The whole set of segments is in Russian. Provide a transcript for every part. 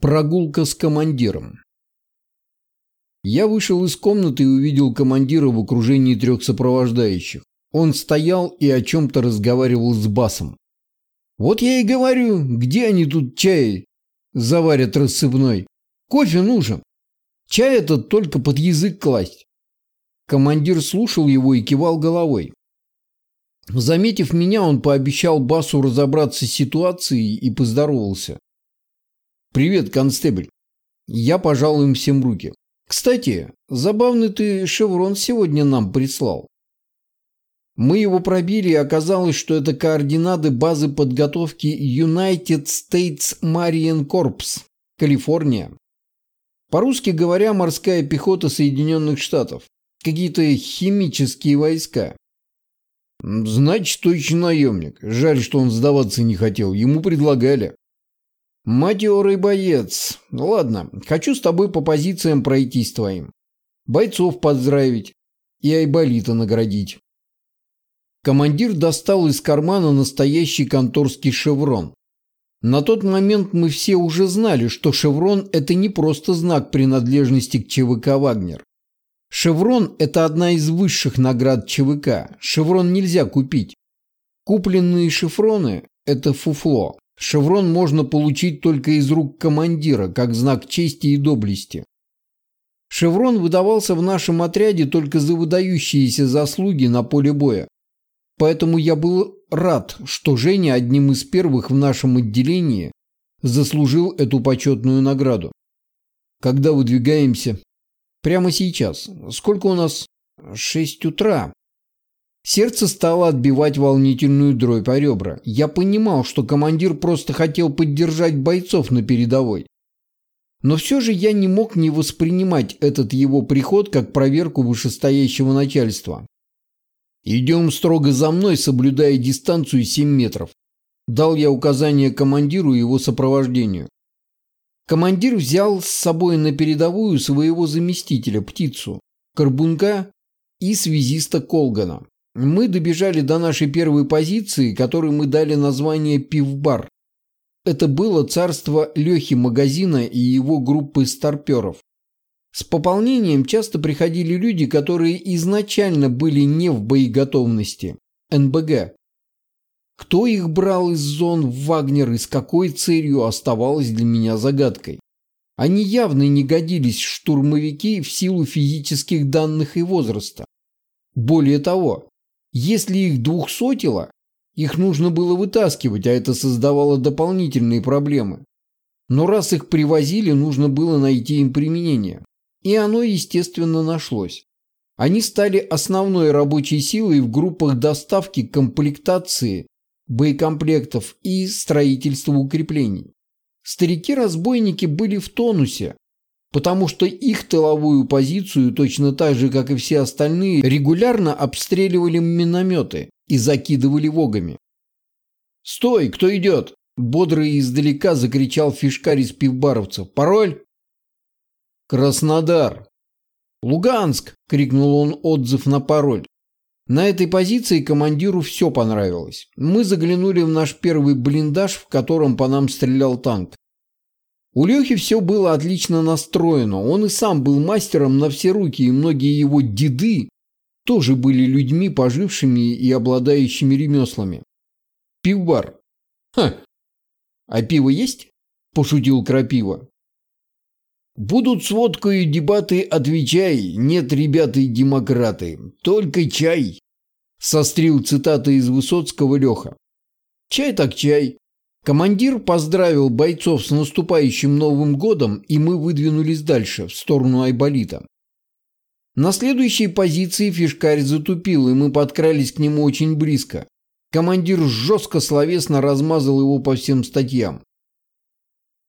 Прогулка с командиром. Я вышел из комнаты и увидел командира в окружении трех сопровождающих. Он стоял и о чем-то разговаривал с басом. «Вот я и говорю, где они тут чай заварят рассыпной? Кофе нужен. Чай этот только под язык класть». Командир слушал его и кивал головой. Заметив меня, он пообещал басу разобраться с ситуацией и поздоровался. «Привет, констебль». Я пожал им всем руки. «Кстати, забавный ты шеврон сегодня нам прислал». Мы его пробили, и оказалось, что это координаты базы подготовки United States Marine Corps, Калифорния. По-русски говоря, морская пехота Соединенных Штатов. Какие-то химические войска. Значит, точно наемник. Жаль, что он сдаваться не хотел. Ему предлагали. Матерый боец. Ну ладно, хочу с тобой по позициям пройтись твоим. Бойцов поздравить и Айболита наградить. Командир достал из кармана настоящий конторский шеврон. На тот момент мы все уже знали, что шеврон – это не просто знак принадлежности к ЧВК «Вагнер». Шеврон – это одна из высших наград ЧВК. Шеврон нельзя купить. Купленные шифроны – это фуфло. Шеврон можно получить только из рук командира, как знак чести и доблести. Шеврон выдавался в нашем отряде только за выдающиеся заслуги на поле боя. Поэтому я был рад, что Женя одним из первых в нашем отделении заслужил эту почетную награду. Когда выдвигаемся? Прямо сейчас. Сколько у нас? Шесть утра. Сердце стало отбивать волнительную дробь по ребра. Я понимал, что командир просто хотел поддержать бойцов на передовой. Но все же я не мог не воспринимать этот его приход как проверку вышестоящего начальства. «Идем строго за мной, соблюдая дистанцию 7 метров», дал я указание командиру и его сопровождению. Командир взял с собой на передовую своего заместителя, птицу, Карбунка и связиста Колгана. Мы добежали до нашей первой позиции, которой мы дали название «Пивбар». Это было царство Лехи Магазина и его группы старперов. С пополнением часто приходили люди, которые изначально были не в боеготовности, НБГ. Кто их брал из зон в Вагнер и с какой целью оставалось для меня загадкой. Они явно не годились штурмовики в силу физических данных и возраста. Более того, если их двухсотило, их нужно было вытаскивать, а это создавало дополнительные проблемы. Но раз их привозили, нужно было найти им применение. И оно, естественно, нашлось. Они стали основной рабочей силой в группах доставки, комплектации, боекомплектов и строительства укреплений. Старики-разбойники были в тонусе, потому что их тыловую позицию, точно так же, как и все остальные, регулярно обстреливали минометы и закидывали вогами. «Стой! Кто идет?» – бодро и издалека закричал фишкарь из пивбаровцев. «Пароль?» «Краснодар!» «Луганск!» – крикнул он отзыв на пароль. На этой позиции командиру все понравилось. Мы заглянули в наш первый блиндаж, в котором по нам стрелял танк. У Лехи все было отлично настроено. Он и сам был мастером на все руки, и многие его деды тоже были людьми, пожившими и обладающими ремеслами. Пивбар. Ха. А пиво есть? Пошутил Крапива. Будут с водкой дебаты, отвечай. Нет, ребята демократы. Только чай. Сострил цитата из Высоцкого Леха. Чай так чай. Командир поздравил бойцов с наступающим Новым годом, и мы выдвинулись дальше, в сторону Айболита. На следующей позиции фишкарь затупил, и мы подкрались к нему очень близко. Командир жестко словесно размазал его по всем статьям.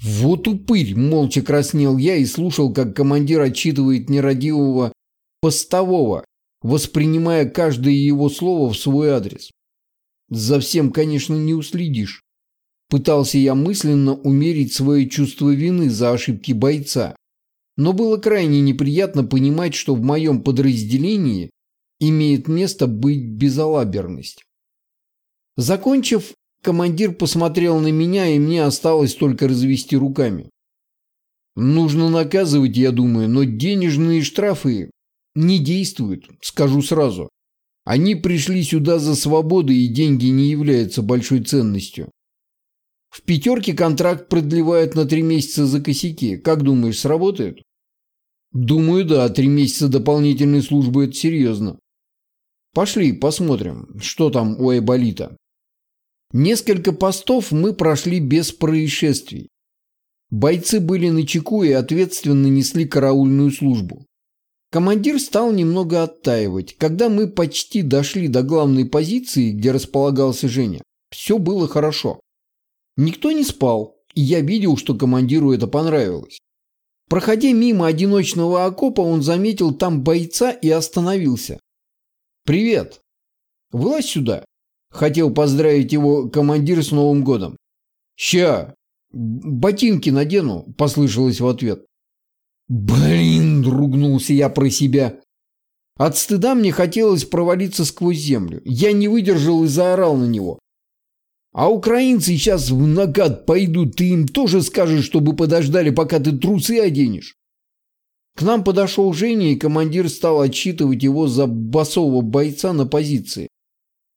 «Вот упырь!» – молча краснел я и слушал, как командир отчитывает нерадивого постового, воспринимая каждое его слово в свой адрес. За всем, конечно, не уследишь. Пытался я мысленно умерить свое чувство вины за ошибки бойца. Но было крайне неприятно понимать, что в моем подразделении имеет место быть безалаберность. Закончив, командир посмотрел на меня, и мне осталось только развести руками. Нужно наказывать, я думаю, но денежные штрафы не действуют, скажу сразу. Они пришли сюда за свободой, и деньги не являются большой ценностью. В пятерке контракт продлевают на три месяца за косяки. Как думаешь, сработает? Думаю, да. Три месяца дополнительной службы – это серьезно. Пошли, посмотрим, что там у Айболита. Несколько постов мы прошли без происшествий. Бойцы были на чеку и ответственно несли караульную службу. Командир стал немного оттаивать. Когда мы почти дошли до главной позиции, где располагался Женя, все было хорошо. Никто не спал, и я видел, что командиру это понравилось. Проходя мимо одиночного окопа, он заметил там бойца и остановился. «Привет! Вылазь сюда!» Хотел поздравить его командир с Новым годом. «Ща! Ботинки надену!» – послышалось в ответ. «Блин!» – ругнулся я про себя. От стыда мне хотелось провалиться сквозь землю. Я не выдержал и заорал на него. «А украинцы сейчас в нагад пойдут, ты им тоже скажешь, чтобы подождали, пока ты трусы оденешь?» К нам подошел Женя, и командир стал отчитывать его за басового бойца на позиции.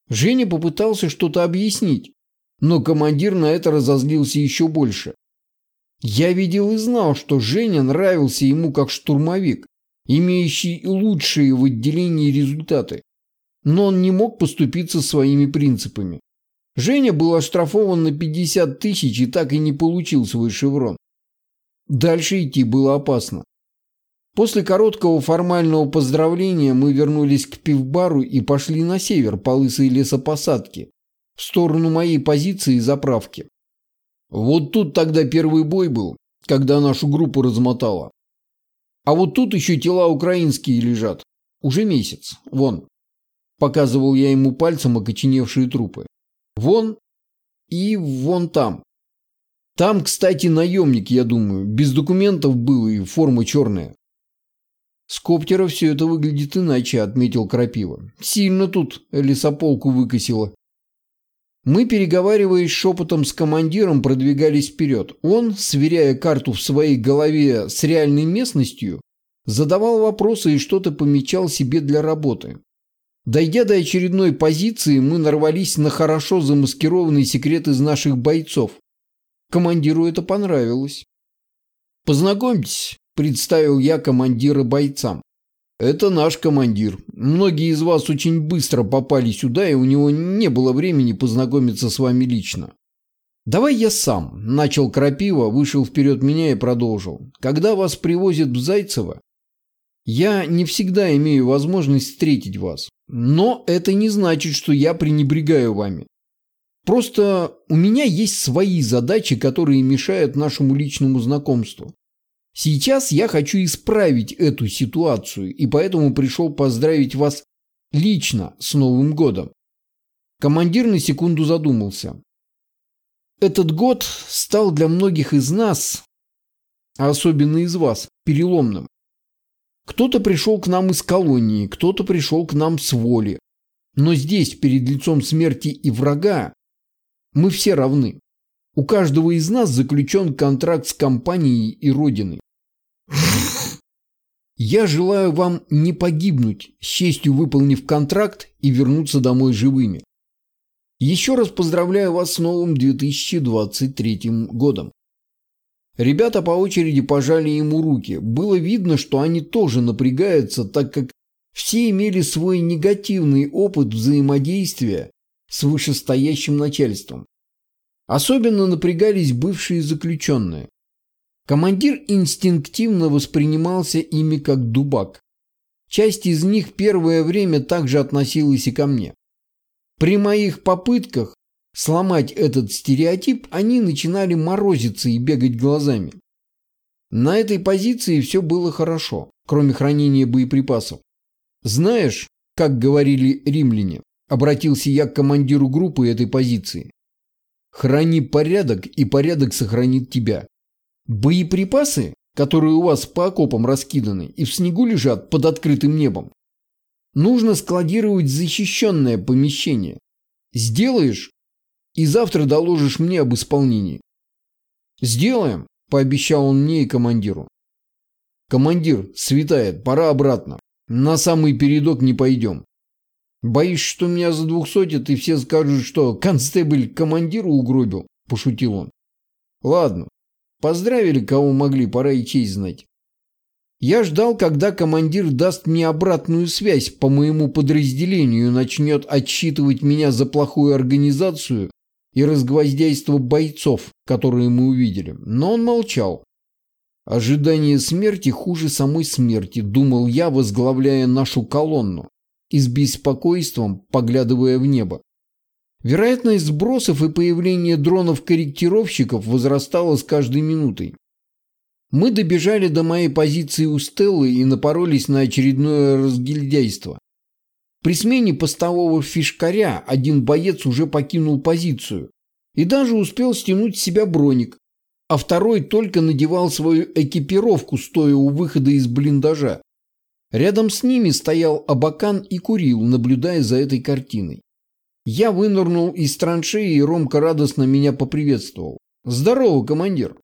Женя попытался что-то объяснить, но командир на это разозлился еще больше. Я видел и знал, что Женя нравился ему как штурмовик, имеющий лучшие в отделении результаты. Но он не мог поступиться своими принципами. Женя был оштрафован на 50 тысяч и так и не получил свой шеврон. Дальше идти было опасно. После короткого формального поздравления мы вернулись к пивбару и пошли на север по лысой лесопосадке, в сторону моей позиции и заправки. Вот тут тогда первый бой был, когда нашу группу размотало. А вот тут еще тела украинские лежат. Уже месяц. Вон. Показывал я ему пальцем окоченевшие трупы. Вон и вон там. Там, кстати, наемник, я думаю. Без документов был и форма черная. С коптера все это выглядит иначе, отметил Крапива. Сильно тут лесополку выкосило. Мы, переговариваясь шепотом с командиром, продвигались вперед. Он, сверяя карту в своей голове с реальной местностью, задавал вопросы и что-то помечал себе для работы. Дойдя до очередной позиции, мы нарвались на хорошо замаскированный секрет из наших бойцов. Командиру это понравилось. «Познакомьтесь», – представил я командира бойцам. Это наш командир. Многие из вас очень быстро попали сюда, и у него не было времени познакомиться с вами лично. Давай я сам, начал Крапива, вышел вперед меня и продолжил. Когда вас привозят в Зайцево, я не всегда имею возможность встретить вас. Но это не значит, что я пренебрегаю вами. Просто у меня есть свои задачи, которые мешают нашему личному знакомству. Сейчас я хочу исправить эту ситуацию, и поэтому пришел поздравить вас лично с Новым годом. Командир на секунду задумался. Этот год стал для многих из нас, а особенно из вас, переломным. Кто-то пришел к нам из колонии, кто-то пришел к нам с воли. Но здесь, перед лицом смерти и врага, мы все равны. У каждого из нас заключен контракт с компанией и родиной. Я желаю вам не погибнуть, с честью выполнив контракт и вернуться домой живыми. Еще раз поздравляю вас с новым 2023 годом. Ребята по очереди пожали ему руки. Было видно, что они тоже напрягаются, так как все имели свой негативный опыт взаимодействия с вышестоящим начальством. Особенно напрягались бывшие заключенные. Командир инстинктивно воспринимался ими как дубак. Часть из них первое время также относилась и ко мне. При моих попытках сломать этот стереотип, они начинали морозиться и бегать глазами. На этой позиции все было хорошо, кроме хранения боеприпасов. Знаешь, как говорили римляне, обратился я к командиру группы этой позиции. Храни порядок, и порядок сохранит тебя. Боеприпасы, которые у вас по окопам раскиданы и в снегу лежат под открытым небом, нужно складировать в защищенное помещение. Сделаешь, и завтра доложишь мне об исполнении. Сделаем, пообещал он мне и командиру. Командир, светает, пора обратно. На самый передок не пойдем. Боишься, что меня за двухсотят, и все скажут, что констебль командиру угробил? Пошутил он. Ладно, поздравили, кого могли, пора и честь знать. Я ждал, когда командир даст мне обратную связь по моему подразделению и начнет отчитывать меня за плохую организацию и разгвоздяйство бойцов, которые мы увидели. Но он молчал. Ожидание смерти хуже самой смерти, думал я, возглавляя нашу колонну и с беспокойством поглядывая в небо. Вероятность сбросов и появления дронов-корректировщиков возрастала с каждой минутой. Мы добежали до моей позиции у Стеллы и напоролись на очередное разгильдяйство. При смене постового фишкаря один боец уже покинул позицию и даже успел стянуть с себя броник, а второй только надевал свою экипировку, стоя у выхода из блиндажа. Рядом с ними стоял Абакан и курил, наблюдая за этой картиной. Я вынырнул из траншеи, и Ромка радостно меня поприветствовал. «Здорово, командир!»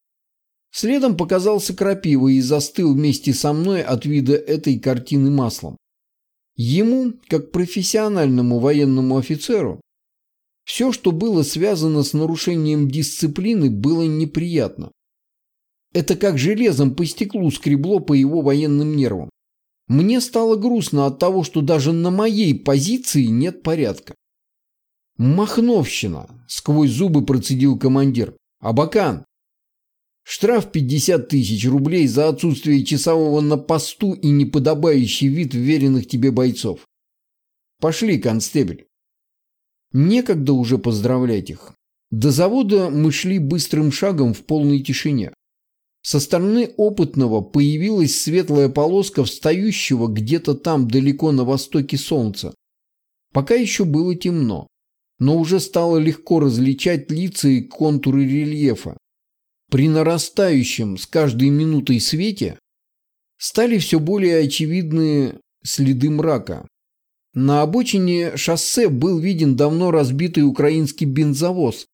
Следом показался Крапива и застыл вместе со мной от вида этой картины маслом. Ему, как профессиональному военному офицеру, все, что было связано с нарушением дисциплины, было неприятно. Это как железом по стеклу скребло по его военным нервам. Мне стало грустно от того, что даже на моей позиции нет порядка. «Махновщина!» – сквозь зубы процедил командир. «Абакан, Штраф 50 тысяч рублей за отсутствие часового на посту и неподобающий вид веренных тебе бойцов. Пошли, констебель. Некогда уже поздравлять их. До завода мы шли быстрым шагом в полной тишине. Со стороны опытного появилась светлая полоска встающего где-то там далеко на востоке солнца. Пока еще было темно, но уже стало легко различать лица и контуры рельефа. При нарастающем с каждой минутой свете стали все более очевидны следы мрака. На обочине шоссе был виден давно разбитый украинский бензовоз,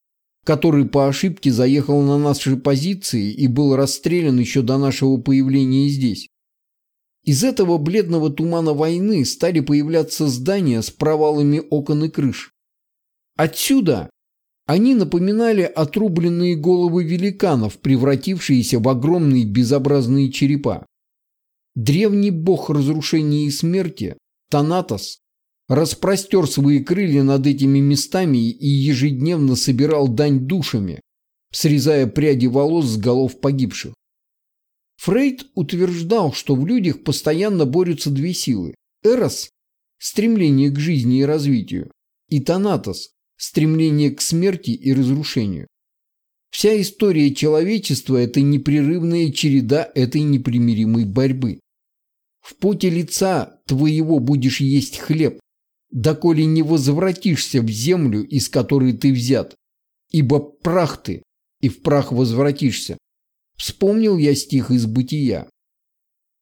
который по ошибке заехал на наши позиции и был расстрелян еще до нашего появления здесь. Из этого бледного тумана войны стали появляться здания с провалами окон и крыш. Отсюда они напоминали отрубленные головы великанов, превратившиеся в огромные безобразные черепа. Древний бог разрушения и смерти, Танатос, распростер свои крылья над этими местами и ежедневно собирал дань душами, срезая пряди волос с голов погибших. Фрейд утверждал, что в людях постоянно борются две силы – Эрос – стремление к жизни и развитию, и Танатос стремление к смерти и разрушению. Вся история человечества – это непрерывная череда этой непримиримой борьбы. В поте лица твоего будешь есть хлеб, доколе не возвратишься в землю, из которой ты взят, ибо прах ты, и в прах возвратишься. Вспомнил я стих из «Бытия».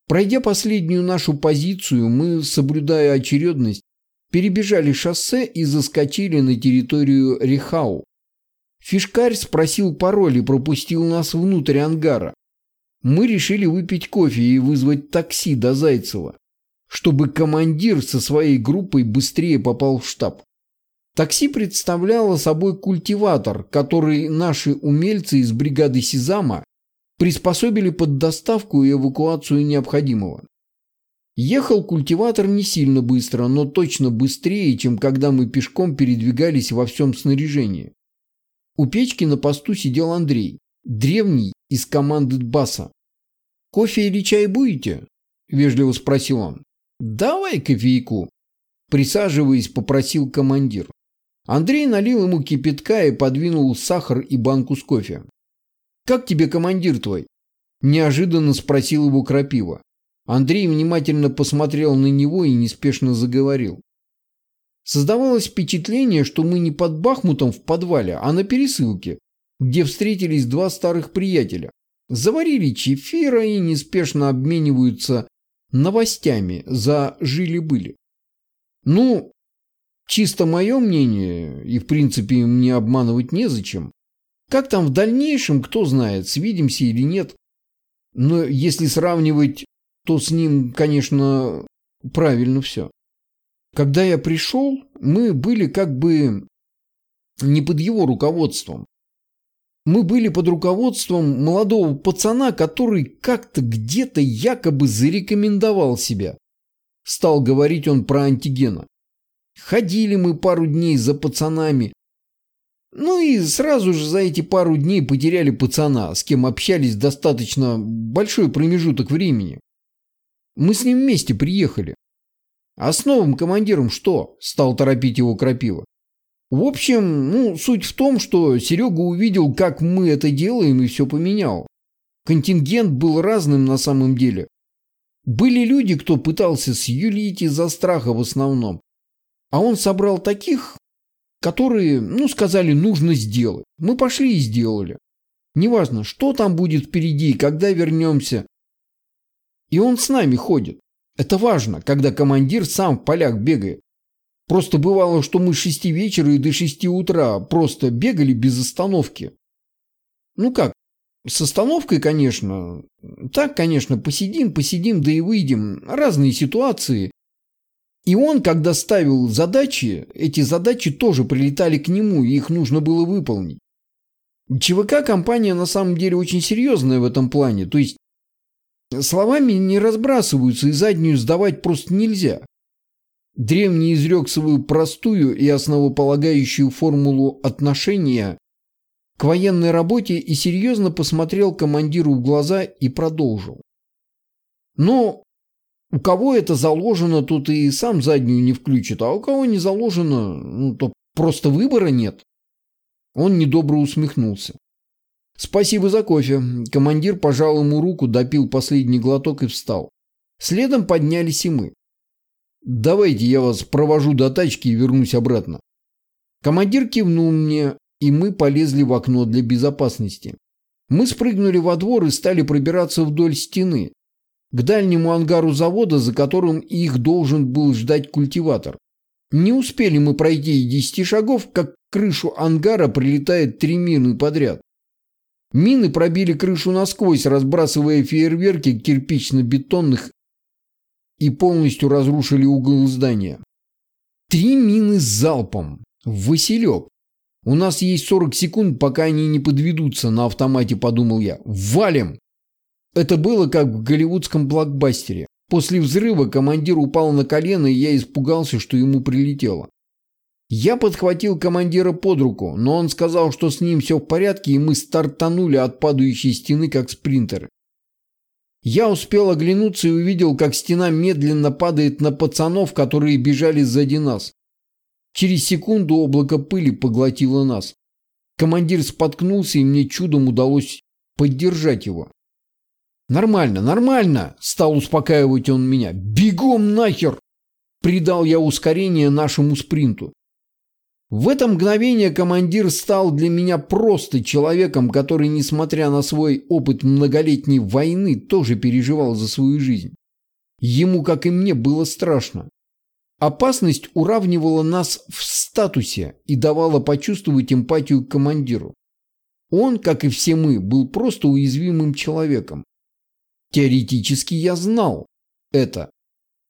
Пройдя последнюю нашу позицию, мы, соблюдая очередность, перебежали шоссе и заскочили на территорию Рихау. Фишкарь спросил пароль и пропустил нас внутрь ангара. Мы решили выпить кофе и вызвать такси до Зайцева, чтобы командир со своей группой быстрее попал в штаб. Такси представляло собой культиватор, который наши умельцы из бригады Сизама приспособили под доставку и эвакуацию необходимого. Ехал культиватор не сильно быстро, но точно быстрее, чем когда мы пешком передвигались во всем снаряжении. У печки на посту сидел Андрей, древний из команды Баса. «Кофе или чай будете?» – вежливо спросил он. «Давай кофейку», – присаживаясь, попросил командир. Андрей налил ему кипятка и подвинул сахар и банку с кофе. «Как тебе командир твой?» – неожиданно спросил его Крапива. Андрей внимательно посмотрел на него и неспешно заговорил. Создавалось впечатление, что мы не под Бахмутом в подвале, а на пересылке, где встретились два старых приятеля. Заварили чефира и неспешно обмениваются новостями за жили-были. Ну, чисто мое мнение, и в принципе мне обманывать незачем, Как там в дальнейшем, кто знает, свидимся или нет. Но если сравнивать, то с ним, конечно, правильно все. Когда я пришел, мы были как бы не под его руководством. Мы были под руководством молодого пацана, который как-то где-то якобы зарекомендовал себя. Стал говорить он про антигена. Ходили мы пару дней за пацанами. Ну и сразу же за эти пару дней потеряли пацана, с кем общались достаточно большой промежуток времени. Мы с ним вместе приехали. А с новым командиром что? Стал торопить его Крапива. В общем, ну, суть в том, что Серега увидел, как мы это делаем, и все поменял. Контингент был разным на самом деле. Были люди, кто пытался сюлить из-за страха в основном. А он собрал таких, которые, ну, сказали, нужно сделать. Мы пошли и сделали. Неважно, что там будет впереди когда вернемся. И он с нами ходит. Это важно, когда командир сам в полях бегает. Просто бывало, что мы с шести вечера и до шести утра просто бегали без остановки. Ну как, с остановкой, конечно. Так, конечно, посидим, посидим, да и выйдем. Разные ситуации. И он, когда ставил задачи, эти задачи тоже прилетали к нему, и их нужно было выполнить. ЧВК компания на самом деле очень серьезная в этом плане. То есть словами не разбрасываются и заднюю сдавать просто нельзя. Древний изрек свою простую и основополагающую формулу отношения к военной работе и серьезно посмотрел командиру в глаза и продолжил. Но у кого это заложено, тут и сам заднюю не включит, а у кого не заложено, ну, то просто выбора нет. Он недобро усмехнулся. «Спасибо за кофе». Командир пожал ему руку, допил последний глоток и встал. Следом поднялись и мы. «Давайте я вас провожу до тачки и вернусь обратно». Командир кивнул мне, и мы полезли в окно для безопасности. Мы спрыгнули во двор и стали пробираться вдоль стены, к дальнему ангару завода, за которым их должен был ждать культиватор. Не успели мы пройти и десяти шагов, как к крышу ангара прилетает три мины подряд. Мины пробили крышу насквозь, разбрасывая фейерверки кирпично-бетонных и полностью разрушили угол здания. Три мины с залпом. Василек. У нас есть 40 секунд, пока они не подведутся, на автомате подумал я. Валим! Это было как в голливудском блокбастере. После взрыва командир упал на колено, и я испугался, что ему прилетело. Я подхватил командира под руку, но он сказал, что с ним все в порядке, и мы стартанули от падающей стены, как спринтеры. Я успел оглянуться и увидел, как стена медленно падает на пацанов, которые бежали сзади нас. Через секунду облако пыли поглотило нас. Командир споткнулся, и мне чудом удалось поддержать его. «Нормально, нормально!» – стал успокаивать он меня. «Бегом нахер!» Придал я ускорение нашему спринту. В это мгновение командир стал для меня просто человеком, который, несмотря на свой опыт многолетней войны, тоже переживал за свою жизнь. Ему, как и мне, было страшно. Опасность уравнивала нас в статусе и давала почувствовать эмпатию к командиру. Он, как и все мы, был просто уязвимым человеком. Теоретически я знал это.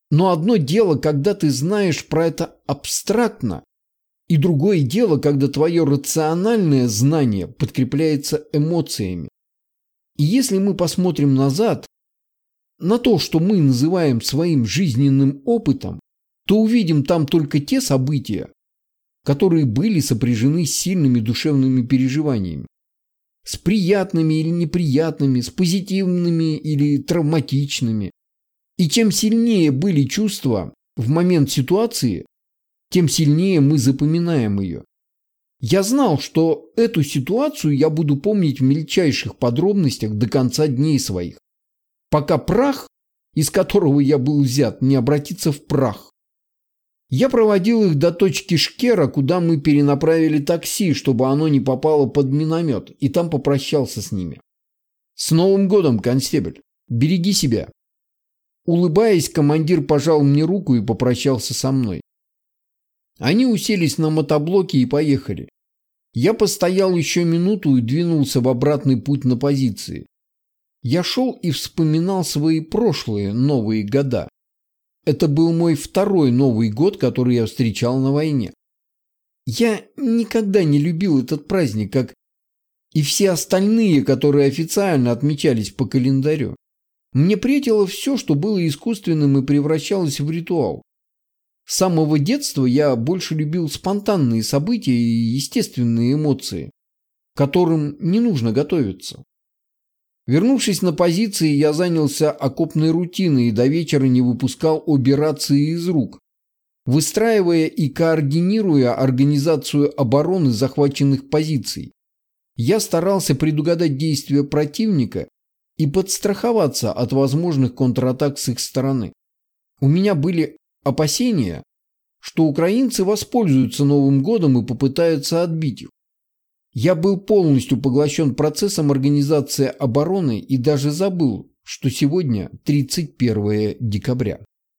Но одно дело, когда ты знаешь про это абстрактно, и другое дело, когда твое рациональное знание подкрепляется эмоциями. И если мы посмотрим назад, на то, что мы называем своим жизненным опытом, то увидим там только те события, которые были сопряжены с сильными душевными переживаниями. С приятными или неприятными, с позитивными или травматичными. И чем сильнее были чувства в момент ситуации, тем сильнее мы запоминаем ее. Я знал, что эту ситуацию я буду помнить в мельчайших подробностях до конца дней своих, пока прах, из которого я был взят, не обратится в прах. Я проводил их до точки Шкера, куда мы перенаправили такси, чтобы оно не попало под миномет, и там попрощался с ними. «С Новым годом, констебль! Береги себя!» Улыбаясь, командир пожал мне руку и попрощался со мной. Они уселись на мотоблоке и поехали. Я постоял еще минуту и двинулся в обратный путь на позиции. Я шел и вспоминал свои прошлые новые года. Это был мой второй Новый год, который я встречал на войне. Я никогда не любил этот праздник, как и все остальные, которые официально отмечались по календарю. Мне претило все, что было искусственным и превращалось в ритуал. С самого детства я больше любил спонтанные события и естественные эмоции, к которым не нужно готовиться. Вернувшись на позиции, я занялся окопной рутиной и до вечера не выпускал обе рации из рук, выстраивая и координируя организацию обороны захваченных позиций. Я старался предугадать действия противника и подстраховаться от возможных контратак с их стороны. У меня были опасения, что украинцы воспользуются Новым годом и попытаются отбить их. Я был полностью поглощен процессом организации обороны и даже забыл, что сегодня 31 декабря.